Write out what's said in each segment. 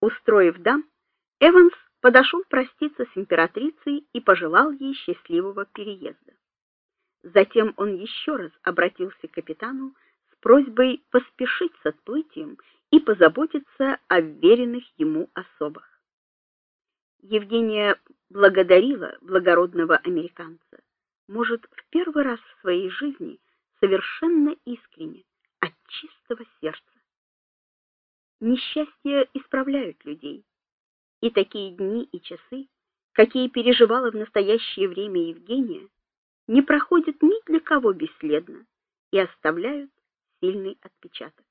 Устроив дам, Эванс подошел проститься с императрицей и пожелал ей счастливого переезда. Затем он еще раз обратился к капитану с просьбой поспешить с отплытием и позаботиться о веренных ему особах. Евгения благодарила благородного американца, может, в первый раз в своей жизни совершенно искренне, от чистого сердца. Несчастья исправляют людей, и такие дни и часы, какие переживала в настоящее время Евгения, не проходят ни для кого бесследно и оставляют сильный отпечаток.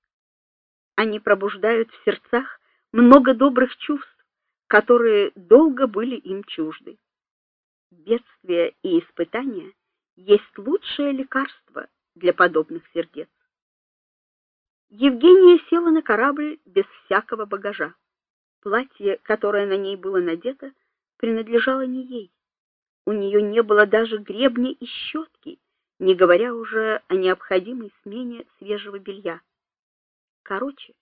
Они пробуждают в сердцах много добрых чувств, которые долго были им чужды. Бедствия и испытания есть лучшее лекарство для подобных сердец. Евгения села на корабль без всякого багажа. Платье, которое на ней было надето, принадлежало не ей. У нее не было даже гребня и щетки, не говоря уже о необходимой смене свежего белья. Короче,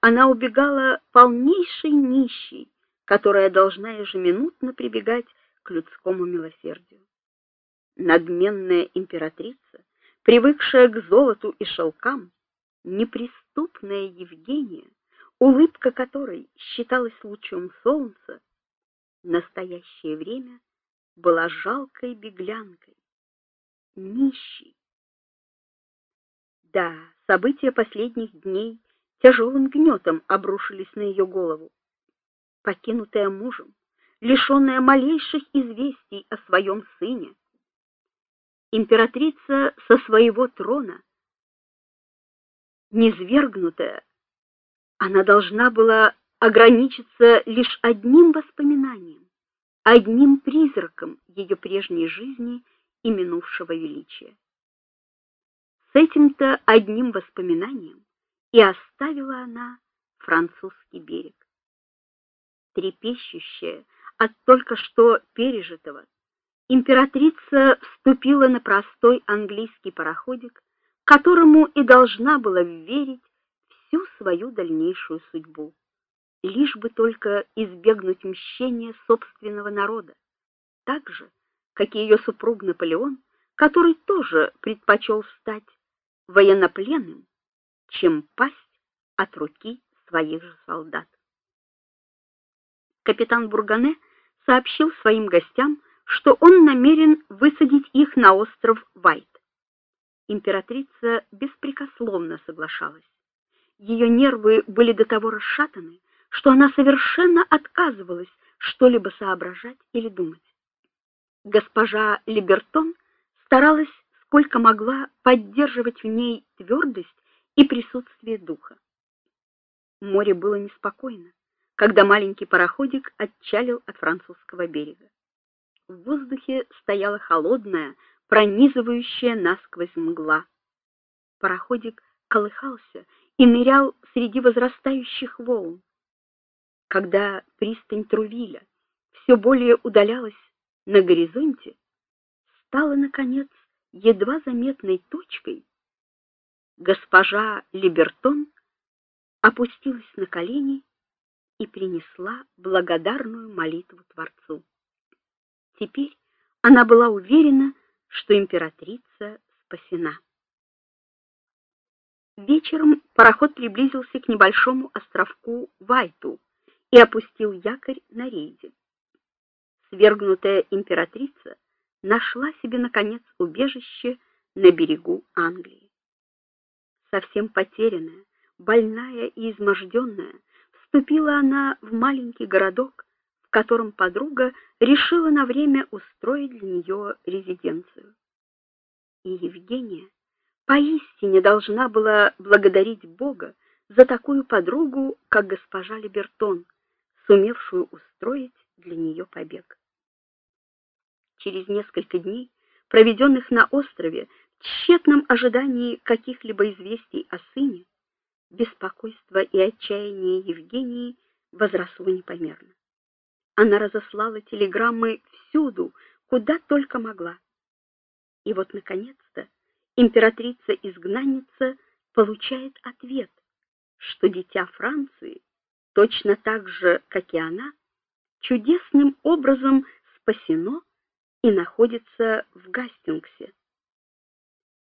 она убегала полнейшей нищей, которая должна ежеминутно прибегать к людскому милосердию. Надменная императрица, привыкшая к золоту и шелкам, неприступная Евгения, улыбка которой считалась лучом солнца, в настоящее время была жалкой беглянкой, нищей. Да, события последних дней тяжелым гнетом обрушились на ее голову. Покинутая мужем, лишенная малейших известий о своем сыне, императрица со своего трона, низвергнутая, она должна была ограничиться лишь одним воспоминанием, одним призраком ее прежней жизни и минувшего величия. С этим-то одним воспоминанием и оставила она французский берег. Трепещущая от только что пережитого, императрица вступила на простой английский пароходик, которому и должна была верить всю свою дальнейшую судьбу, лишь бы только избегнуть мщения собственного народа, так же, как и ее супруг Наполеон, который тоже предпочел стать военнопленным, чем пасть от руки своих же солдат. Капитан Бургане сообщил своим гостям, что он намерен высадить их на остров Вайт. Императрица беспрекословно соглашалась. Ее нервы были до того расшатаны, что она совершенно отказывалась что-либо соображать или думать. Госпожа Либертон старалась сколько могла поддерживать в ней твердость и присутствие духа. Море было неспокойно, когда маленький пароходик отчалил от французского берега. В воздухе стояла холодная, пронизывающая насквозь мгла. Пароходик колыхался и нырял среди возрастающих волн. Когда пристань Трувиля все более удалялась на горизонте, стала наконец едва заметной точкой. Госпожа Либертон опустилась на колени и принесла благодарную молитву Творцу. Теперь она была уверена, что императрица спасена. Вечером пароход приблизился к небольшому островку Вайту и опустил якорь на рейде. Свергнутая императрица нашла себе наконец убежище на берегу Англии. Совсем потерянная, больная и изможденная, вступила она в маленький городок, котором подруга решила на время устроить для нее резиденцию. И Евгения поистине должна была благодарить Бога за такую подругу, как госпожа Либертон, сумевшую устроить для нее побег. Через несколько дней, проведенных на острове в тщетном ожидании каких-либо известий о сыне, беспокойство и отчаяние Евгении возросло непомерно. Она разослала телеграммы всюду, куда только могла. И вот наконец-то императрица-изгнанница получает ответ, что дитя Франции точно так же, как и она, чудесным образом спасено и находится в Гастингсе.